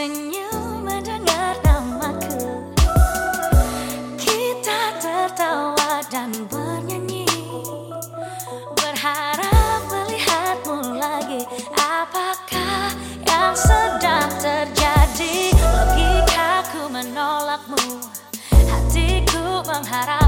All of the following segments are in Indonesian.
Senyum mendengar namaku. Kita tertawa dan bernyanyi. Berharap melihatmu lagi. Apakah yang sedang terjadi? Logikaku menolakmu? Hatiku mengharap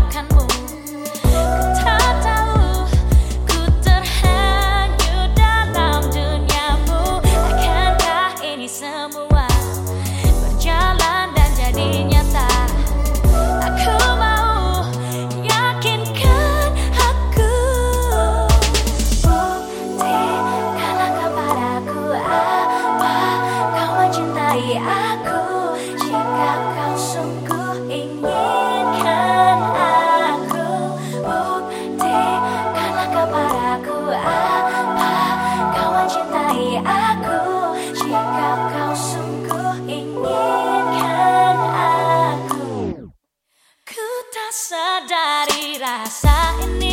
sadari rasa ini